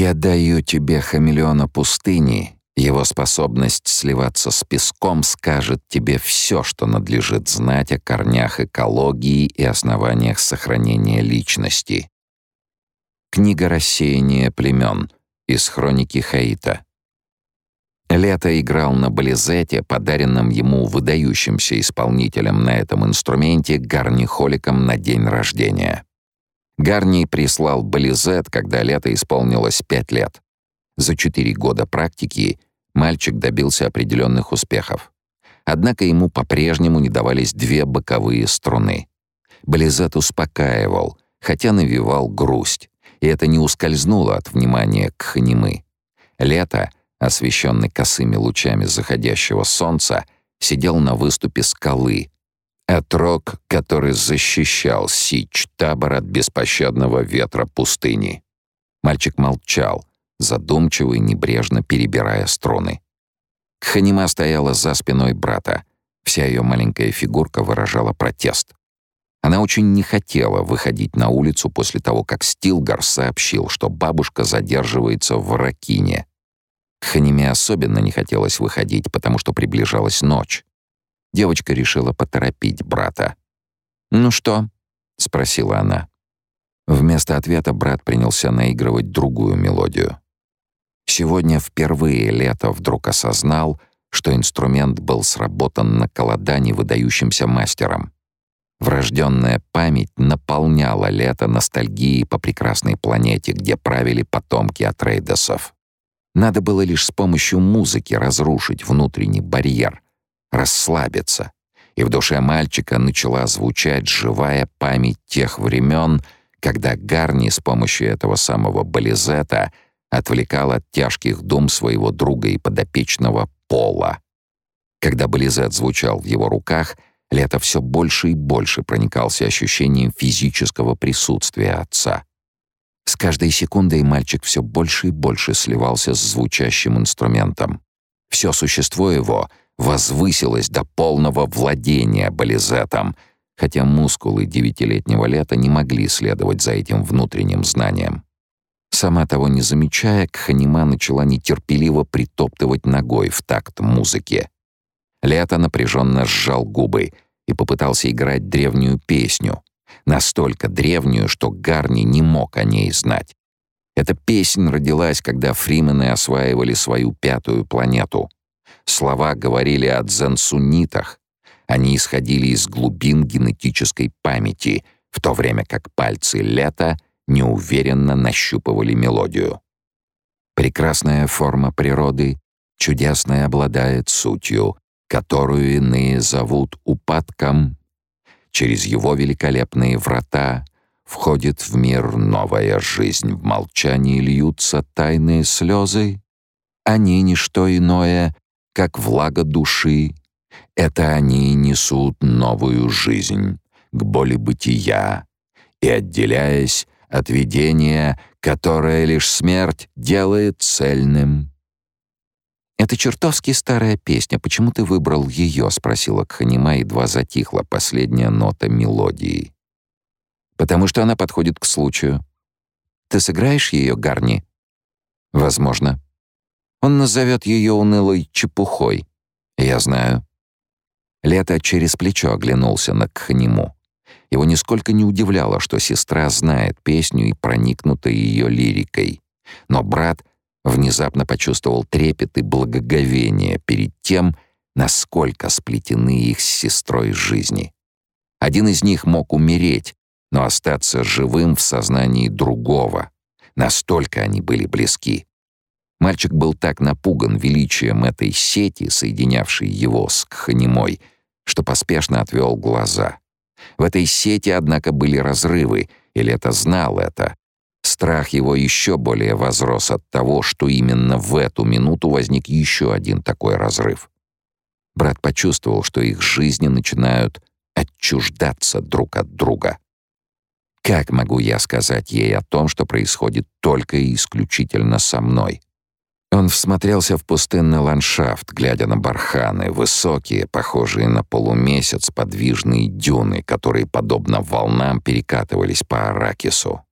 «Я даю тебе хамелеона пустыни. Его способность сливаться с песком скажет тебе все, что надлежит знать о корнях экологии и основаниях сохранения личности». Книга «Рассеяние племен» из хроники Хаита. Лето играл на бализете, подаренном ему выдающимся исполнителем на этом инструменте Гарни Холиком на день рождения. Гарни прислал бализет, когда Лето исполнилось пять лет. За четыре года практики мальчик добился определенных успехов. Однако ему по-прежнему не давались две боковые струны. Бализет успокаивал, хотя навевал грусть, и это не ускользнуло от внимания к Ханимы. Лето — освещенный косыми лучами заходящего солнца, сидел на выступе скалы. Отрок, который защищал Сич табор от беспощадного ветра пустыни. Мальчик молчал, задумчиво и небрежно перебирая струны. Ханима стояла за спиной брата. Вся ее маленькая фигурка выражала протест. Она очень не хотела выходить на улицу после того, как Стилгар сообщил, что бабушка задерживается в Ракине. Ханиме особенно не хотелось выходить, потому что приближалась ночь. Девочка решила поторопить брата. «Ну что?» — спросила она. Вместо ответа брат принялся наигрывать другую мелодию. Сегодня впервые Лето вдруг осознал, что инструмент был сработан на колодане выдающимся мастером. Врожденная память наполняла Лето ностальгией по прекрасной планете, где правили потомки Атрейдесов. Надо было лишь с помощью музыки разрушить внутренний барьер, расслабиться. И в душе мальчика начала звучать живая память тех времен, когда Гарни с помощью этого самого бализета отвлекал от тяжких дум своего друга и подопечного Пола. Когда бализет звучал в его руках, Лето все больше и больше проникался ощущением физического присутствия отца — с каждой секундой мальчик все больше и больше сливался с звучащим инструментом. Все существо его возвысилось до полного владения бализетом, хотя мускулы девятилетнего лета не могли следовать за этим внутренним знанием. Сама того не замечая, Кханима начала нетерпеливо притоптывать ногой в такт музыке. Лето напряженно сжал губы и попытался играть древнюю песню, настолько древнюю, что Гарни не мог о ней знать. Эта песня родилась, когда фримены осваивали свою пятую планету. Слова говорили о дзенсунитах. Они исходили из глубин генетической памяти, в то время как пальцы лета неуверенно нащупывали мелодию. Прекрасная форма природы чудесная обладает сутью, которую иные зовут упадком через его великолепные врата входит в мир новая жизнь. В молчании льются тайные слезы. Они — не что иное, как влага души. Это они несут новую жизнь к боли бытия и, отделяясь от видения, которое лишь смерть делает цельным, «Это чертовски старая песня. Почему ты выбрал ее?» — спросила Кханима, едва затихла последняя нота мелодии. «Потому что она подходит к случаю. Ты сыграешь ее, Гарни?» «Возможно. Он назовет ее унылой чепухой. Я знаю». Лето через плечо оглянулся на Кханиму. Его нисколько не удивляло, что сестра знает песню и проникнута ее лирикой. Но брат внезапно почувствовал трепет и благоговение перед тем, насколько сплетены их с сестрой жизни. Один из них мог умереть, но остаться живым в сознании другого. Настолько они были близки. Мальчик был так напуган величием этой сети, соединявшей его с Кханимой, что поспешно отвел глаза. В этой сети, однако, были разрывы, и Лето знал это, Страх его еще более возрос от того, что именно в эту минуту возник еще один такой разрыв. Брат почувствовал, что их жизни начинают отчуждаться друг от друга. Как могу я сказать ей о том, что происходит только и исключительно со мной? Он всмотрелся в пустынный ландшафт, глядя на барханы, высокие, похожие на полумесяц, подвижные дюны, которые, подобно волнам, перекатывались по Аракису.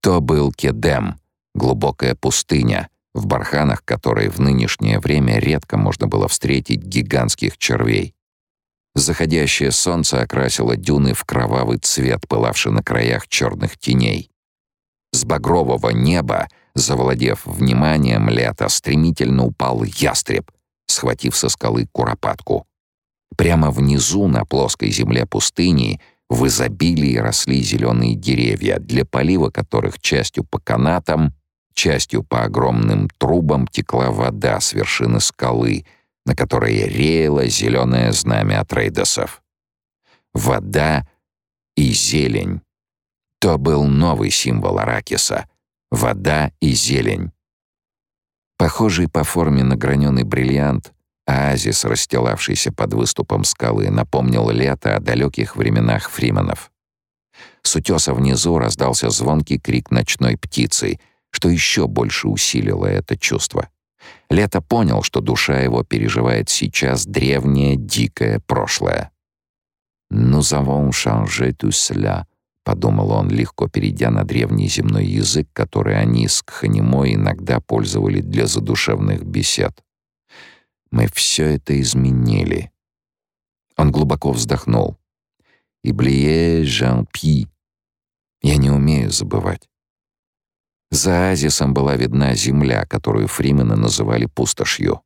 То был Кедем, глубокая пустыня, в барханах которой в нынешнее время редко можно было встретить гигантских червей. Заходящее солнце окрасило дюны в кровавый цвет, пылавший на краях черных теней. С багрового неба, завладев вниманием лета, стремительно упал ястреб, схватив со скалы куропатку. Прямо внизу, на плоской земле пустыни, в изобилии росли зеленые деревья, для полива которых частью по канатам, частью по огромным трубам текла вода с вершины скалы, на которой реяло зеленое знамя Атрейдосов. Вода и зелень. То был новый символ Аракиса — вода и зелень. Похожий по форме на граненый бриллиант, оазис, расстилавшийся под выступом скалы, напомнил лето о далеких временах фрименов. С утеса внизу раздался звонкий крик ночной птицы, что еще больше усилило это чувство. Лето понял, что душа его переживает сейчас древнее, дикое прошлое. «Nous avons changé tout cela», — подумал он, легко перейдя на древний земной язык, который они с Кханимой иногда пользовали для задушевных бесед. «Мы все это изменили». Он глубоко вздохнул. «Иблие Жан Пи». Я не умею забывать. За оазисом была видна земля, которую фримены называли пустошью.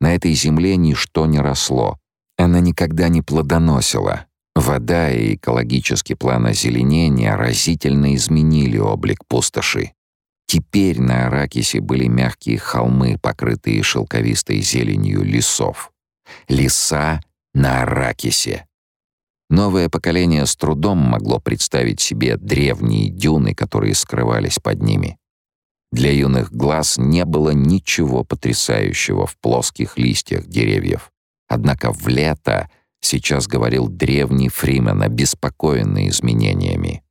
На этой земле ничто не росло. Она никогда не плодоносила, Вода и экологический план озеленения разительно изменили облик пустоши. Теперь на Аракисе были мягкие холмы, покрытые шелковистой зеленью лесов. Леса на Аракисе. Новое поколение с трудом могло представить себе древние дюны, которые скрывались под ними. Для юных глаз не было ничего потрясающего в плоских листьях деревьев. Однако в лето — Сейчас говорил древний Фримен, обеспокоенный изменениями.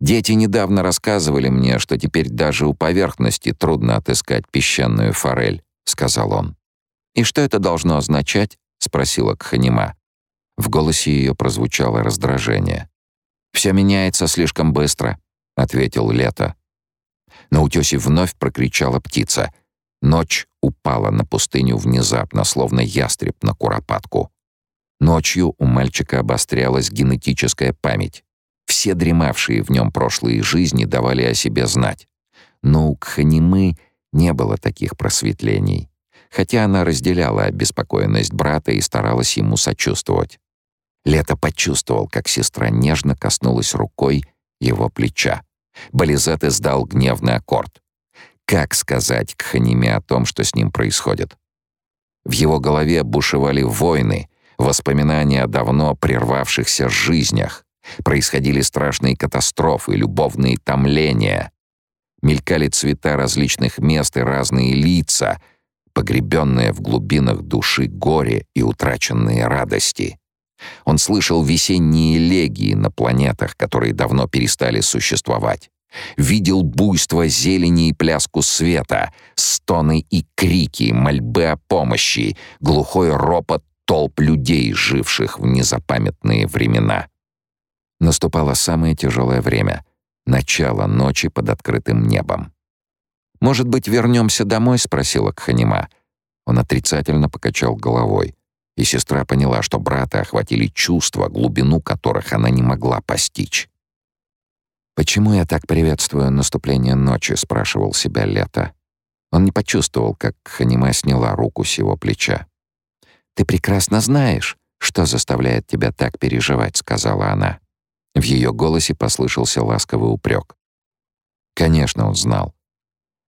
Дети недавно рассказывали мне, что теперь даже у поверхности трудно отыскать песчаную форель, сказал он. И что это должно означать? спросила Кханима. В голосе ее прозвучало раздражение. «Все меняется слишком быстро», — ответил Лето. На утёсе вновь прокричала птица. Ночь упала на пустыню внезапно, словно ястреб на куропатку. Ночью у мальчика обострялась генетическая память. Все дремавшие в нем прошлые жизни давали о себе знать. Но у Кханимы не было таких просветлений, хотя она разделяла обеспокоенность брата и старалась ему сочувствовать. Лето почувствовал, как сестра нежно коснулась рукой его плеча. Болизет издал гневный аккорд. Как сказать Кханиме о том, что с ним происходит? В его голове бушевали войны, воспоминания о давно прервавшихся жизнях. Происходили страшные катастрофы, любовные томления. Мелькали цвета различных мест и разные лица, погребенные в глубинах души горе и утраченные радости. Он слышал весенние элегии на планетах, которые давно перестали существовать. Видел буйство зелени и пляску света, стоны и крики, мольбы о помощи, глухой ропот толп людей, живших в незапамятные времена. Наступало самое тяжелое время — начало ночи под открытым небом. «Может быть, вернемся домой?» — спросила Кханима. Он отрицательно покачал головой, и сестра поняла, что брата охватили чувства, глубину которых она не могла постичь. «Почему я так приветствую наступление ночи?» — спрашивал себя Лето. Он не почувствовал, как Ханима сняла руку с его плеча. «Ты прекрасно знаешь, что заставляет тебя так переживать», — сказала она. В ее голосе послышался ласковый упрек. Конечно, он знал.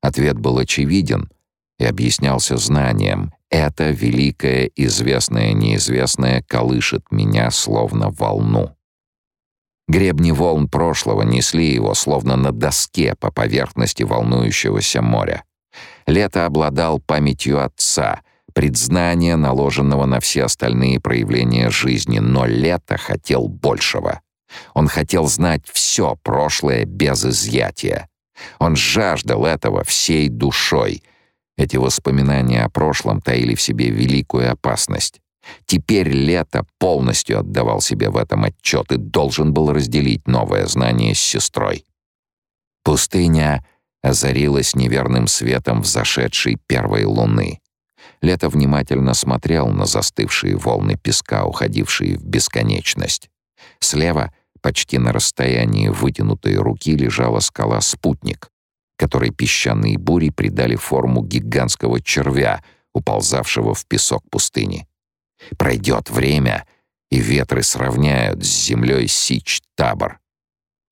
Ответ был очевиден и объяснялся знанием. Это великое, известное, неизвестное колышет меня словно волну. Гребни волн прошлого несли его, словно на доске по поверхности волнующегося моря. Лето обладал памятью отца — предзнания, наложенного на все остальные проявления жизни, но Лето хотел большего. Он хотел знать все прошлое без изъятия. Он жаждал этого всей душой. Эти воспоминания о прошлом таили в себе великую опасность. Теперь Лето полностью отдавал себе в этом отчет и должен был разделить новое знание с сестрой. Пустыня озарилась неверным светом взошедшей первой луны. Лето внимательно смотрел на застывшие волны песка, уходившие в бесконечность. Слева, почти на расстоянии вытянутой руки, лежала скала «Спутник», которой песчаные бури придали форму гигантского червя, уползавшего в песок пустыни. Пройдет время, и ветры сравняют с землей Сич-Табор.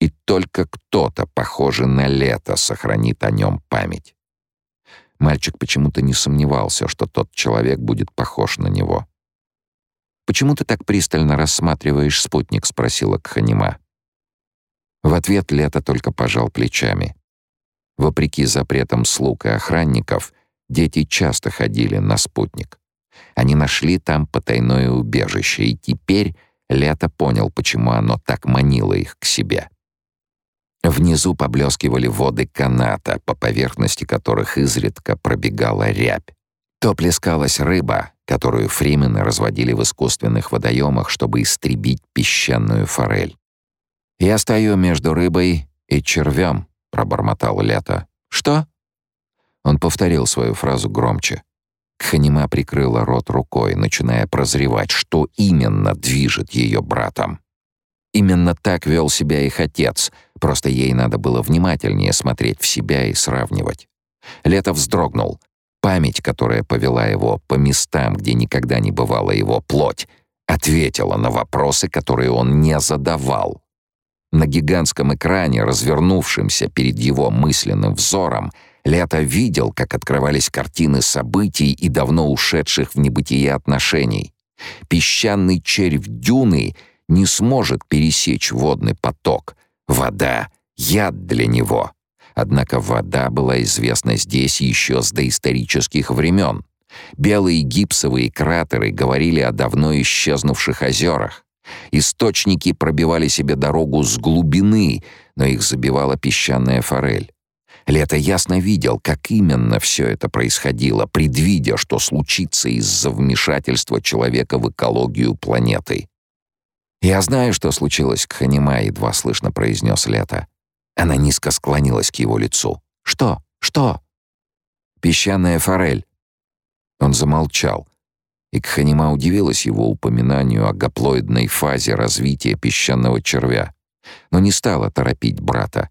И только кто-то, похожий на лето, сохранит о нем память. Мальчик почему-то не сомневался, что тот человек будет похож на него. «Почему ты так пристально рассматриваешь спутник?» — спросила Кханима. В ответ Лето только пожал плечами. Вопреки запретам слуг и охранников, дети часто ходили на спутник. Они нашли там потайное убежище, и теперь Лето понял, почему оно так манило их к себе. Внизу поблескивали воды каната, по поверхности которых изредка пробегала рябь. То плескалась рыба, которую фримены разводили в искусственных водоемах, чтобы истребить песчаную форель. «Я стою между рыбой и червем», — пробормотал Лето. «Что?» Он повторил свою фразу громче. Кханима прикрыла рот рукой, начиная прозревать, что именно движет ее братом. Именно так вел себя их отец, просто ей надо было внимательнее смотреть в себя и сравнивать. Лето вздрогнул. Память, которая повела его по местам, где никогда не бывала его плоть, ответила на вопросы, которые он не задавал. На гигантском экране, развернувшемся перед его мысленным взором, Лето видел, как открывались картины событий и давно ушедших в небытие отношений. Песчаный червь дюны не сможет пересечь водный поток. Вода — яд для него. Однако вода была известна здесь еще с доисторических времен. Белые гипсовые кратеры говорили о давно исчезнувших озерах. Источники пробивали себе дорогу с глубины, но их забивала песчаная форель. Лето ясно видел, как именно все это происходило, предвидя, что случится из-за вмешательства человека в экологию планеты. «Я знаю, что случилось, Кханима», — едва слышно произнес Лето. Она низко склонилась к его лицу. «Что? Что?» «Песчаная форель». Он замолчал, и Кханима удивилась его упоминанию о гаплоидной фазе развития песчаного червя, но не стала торопить брата.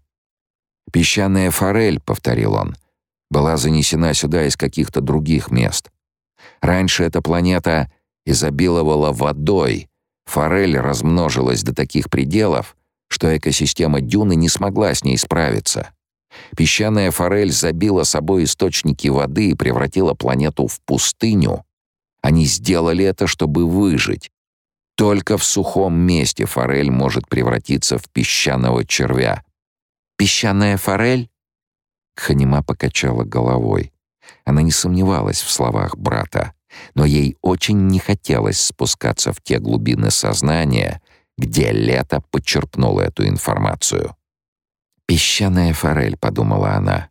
«Песчаная форель», — повторил он, — «была занесена сюда из каких-то других мест. Раньше эта планета изобиловала водой, форель размножилась до таких пределов, что экосистема дюны не смогла с ней справиться. Песчаная форель забила собой источники воды и превратила планету в пустыню. Они сделали это, чтобы выжить. Только в сухом месте форель может превратиться в песчаного червя. Песчаная форель?» Ханима покачала головой. Она не сомневалась в словах брата, но ей очень не хотелось спускаться в те глубины сознания, где лето подчерпнуло эту информацию. «Песчаная форель», — подумала она.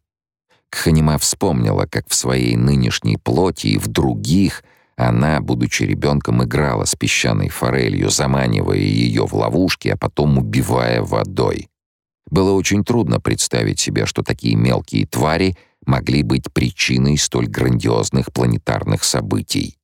Кханима вспомнила, как в своей нынешней плоти и в других она, будучи ребенком, играла с песчаной форелью, заманивая ее в ловушки, а потом убивая водой. Было очень трудно представить себе, что такие мелкие твари могли быть причиной столь грандиозных планетарных событий.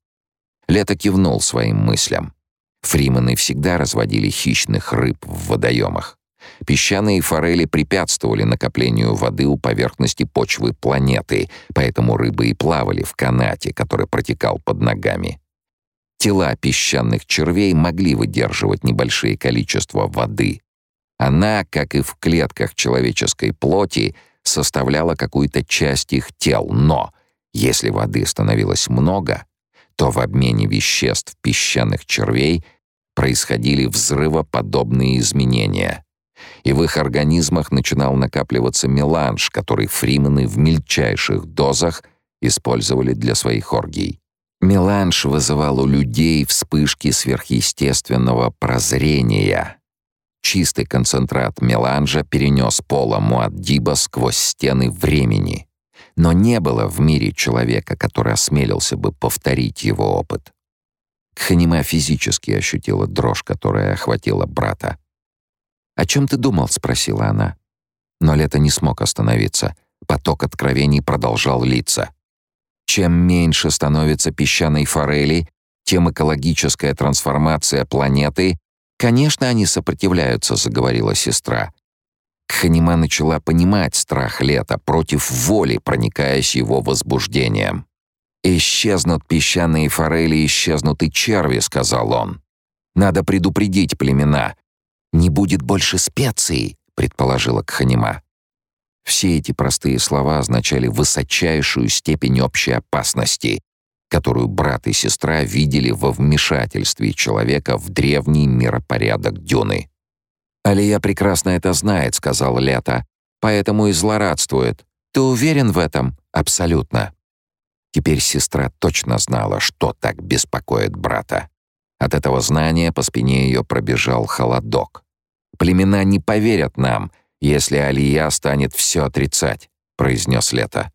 Лето кивнул своим мыслям. Фримены всегда разводили хищных рыб в водоемах. Песчаные форели препятствовали накоплению воды у поверхности почвы планеты, поэтому рыбы и плавали в канате, который протекал под ногами. Тела песчаных червей могли выдерживать небольшие количества воды, она, как и в клетках человеческой плоти, составляла какую-то часть их тел, но если воды становилось много, то в обмене веществ песчаных червей происходили взрывоподобные изменения. И в их организмах начинал накапливаться меланж, который фримены в мельчайших дозах использовали для своих оргий. Меланж вызывал у людей вспышки сверхъестественного прозрения — Чистый концентрат меланжа перенес пола Муаддиба сквозь стены времени. Но не было в мире человека, который осмелился бы повторить его опыт. Кханима физически ощутила дрожь, которая охватила брата. «О чем ты думал?» — спросила она. Но Лето не смог остановиться. Поток откровений продолжал литься. Чем меньше становится песчаной форели, тем экологическая трансформация планеты... «Конечно, они сопротивляются», — заговорила сестра. Кханима начала понимать страх лета против воли, проникаясь его возбуждением. «Исчезнут песчаные форели, исчезнут и черви», — сказал он. «Надо предупредить племена. Не будет больше специй», — предположила Кханима. Все эти простые слова означали высочайшую степень общей опасности, которую брат и сестра видели во вмешательстве человека в древний миропорядок Дюны. «Алия прекрасно это знает», — сказал Лето, «поэтому и злорадствует. Ты уверен в этом?» «Абсолютно». Теперь сестра точно знала, что так беспокоит брата. От этого знания по спине ее пробежал холодок. «Племена не поверят нам, если Алия станет все отрицать», — произнес Лето.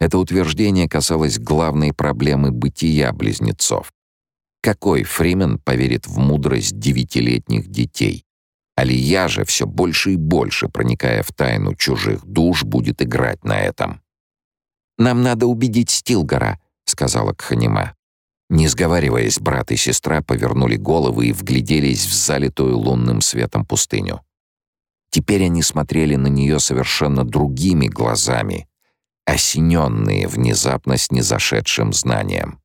Это утверждение касалось главной проблемы бытия близнецов. Какой Фримен поверит в мудрость девятилетних детей? Алия же все больше и больше, проникая в тайну чужих душ, будет играть на этом. «Нам надо убедить Стилгора», — сказала Кханима. Не сговариваясь, брат и сестра повернули головы и вгляделись в залитую лунным светом пустыню. Теперь они смотрели на нее совершенно другими глазами, осененные внезапно снизошедшим знанием.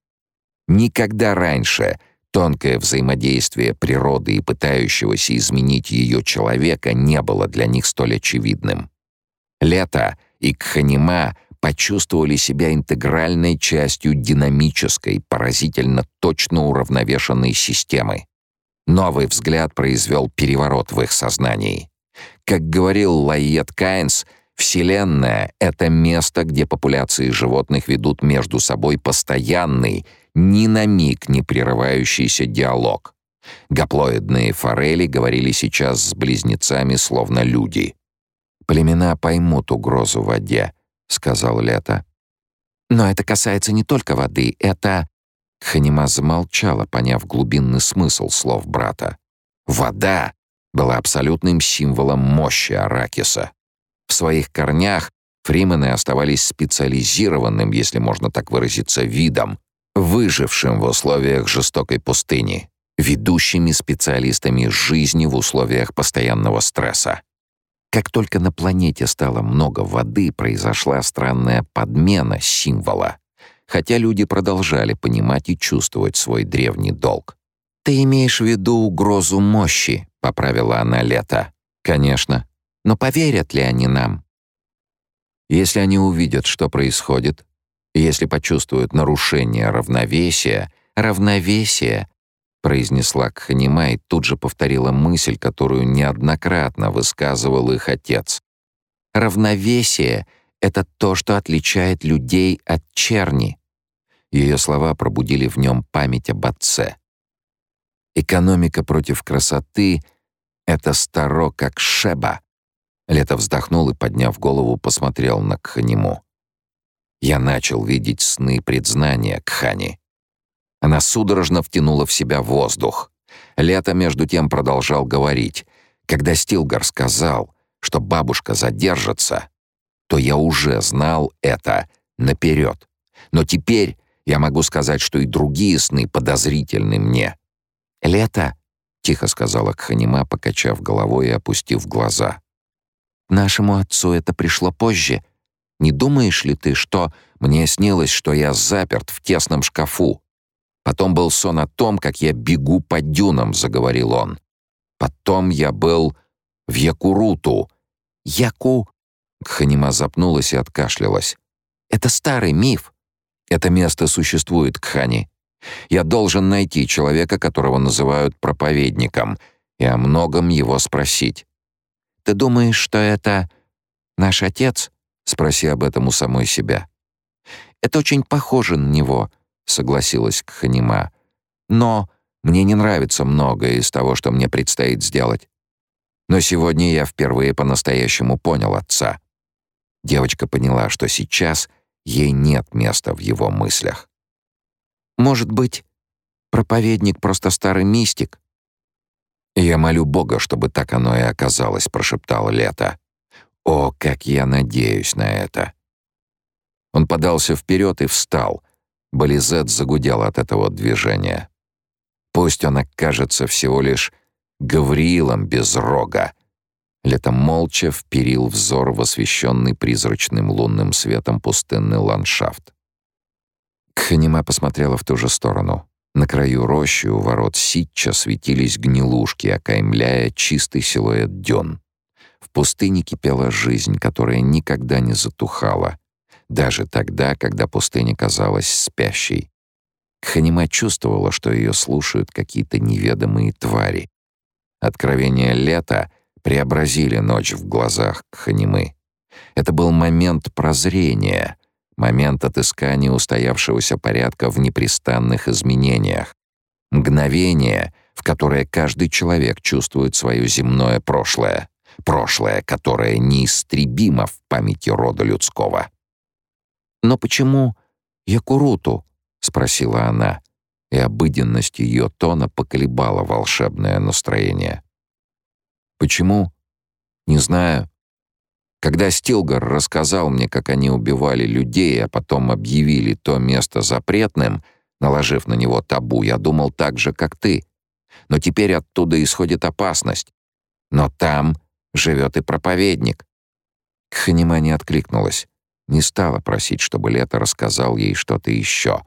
Никогда раньше тонкое взаимодействие природы и пытающегося изменить ее человека не было для них столь очевидным. Лето и Кханима почувствовали себя интегральной частью динамической, поразительно точно уравновешенной системы. Новый взгляд произвел переворот в их сознании. Как говорил Лайет Кайнс, Вселенная — это место, где популяции животных ведут между собой постоянный, ни на миг не прерывающийся диалог. Гаплоидные форели говорили сейчас с близнецами словно люди. «Племена поймут угрозу в воде», — сказал Лето. «Но это касается не только воды, это...» Ханима замолчала, поняв глубинный смысл слов брата. «Вода была абсолютным символом мощи Аракиса. В своих корнях фримены оставались специализированным, если можно так выразиться, видом, выжившим в условиях жестокой пустыни, ведущими специалистами жизни в условиях постоянного стресса. Как только на планете стало много воды, произошла странная подмена символа, хотя люди продолжали понимать и чувствовать свой древний долг. «Ты имеешь в виду угрозу мощи», — поправила она Лето. «Конечно. Но поверят ли они нам?» Если они увидят, что происходит, если почувствуют нарушение равновесия, равновесие, произнесла Кханима и тут же повторила мысль, которую неоднократно высказывал их отец. Равновесие — это то, что отличает людей от черни. Ее слова пробудили в нем память об отце. Экономика против красоты — это старо как шеба. Лето вздохнул и, подняв голову, посмотрел на Кханиму. Я начал видеть сны предзнания Кхани. Она судорожно втянула в себя воздух. Лето, между тем, продолжал говорить. Когда Стилгар сказал, что бабушка задержится, то я уже знал это наперед. Но теперь я могу сказать, что и другие сны подозрительны мне. «Лето», — тихо сказала Кханима, покачав головой и опустив глаза. «Нашему отцу это пришло позже», не думаешь ли ты, что мне снилось, что я заперт в тесном шкафу? Потом был сон о том, как я бегу по дюнам, заговорил он. Потом я был в Якуруту. Яку... Кханима запнулась и откашлялась. Это старый миф. Это место существует, Кхани. Я должен найти человека, которого называют проповедником, и о многом его спросить. Ты думаешь, что это наш отец? Спроси об этом у самой себя. Это очень похоже на него, согласилась Кханима. Но мне не нравится многое из того, что мне предстоит сделать. Но сегодня я впервые по-настоящему понял отца. Девочка поняла, что сейчас ей нет места в его мыслях. Может быть, проповедник просто старый мистик? Я молю Бога, чтобы так оно и оказалось, прошептал Лето. О, как я надеюсь на это!» Он подался вперед и встал. Болизет загудел от этого движения. Пусть он окажется всего лишь Гавриилом без рога. Лето молча вперил взор в освещенный призрачным лунным светом пустынный ландшафт. Кханима посмотрела в ту же сторону. На краю рощи у ворот Ситча светились гнилушки, окаймляя чистый силуэт дён. В пустыне кипела жизнь, которая никогда не затухала, даже тогда, когда пустыня казалась спящей. Ханима чувствовала, что ее слушают какие-то неведомые твари. Откровения лета преобразили ночь в глазах Ханимы. Это был момент прозрения, момент отыскания устоявшегося порядка в непрестанных изменениях, мгновение, в которое каждый человек чувствует свое земное прошлое, прошлое, которое неистребимо в памяти рода людского. «Но почему Якуруту?» — спросила она, и обыденность ее тона поколебала волшебное настроение. «Почему? Не знаю. Когда Стилгар рассказал мне, как они убивали людей, а потом объявили то место запретным, наложив на него табу, я думал так же, как ты. Но теперь оттуда исходит опасность. Но там живет и проповедник. Ханима не откликнулась. Не стала просить, чтобы Лето рассказал ей что-то еще,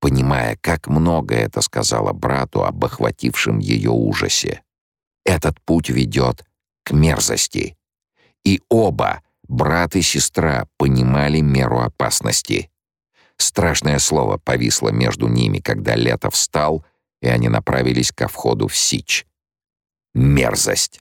понимая, как много это сказала брату об охватившем ее ужасе. Этот путь ведет к мерзости. И оба, брат и сестра, понимали меру опасности. Страшное слово повисло между ними, когда Лето встал, и они направились ко входу в Сич. Мерзость.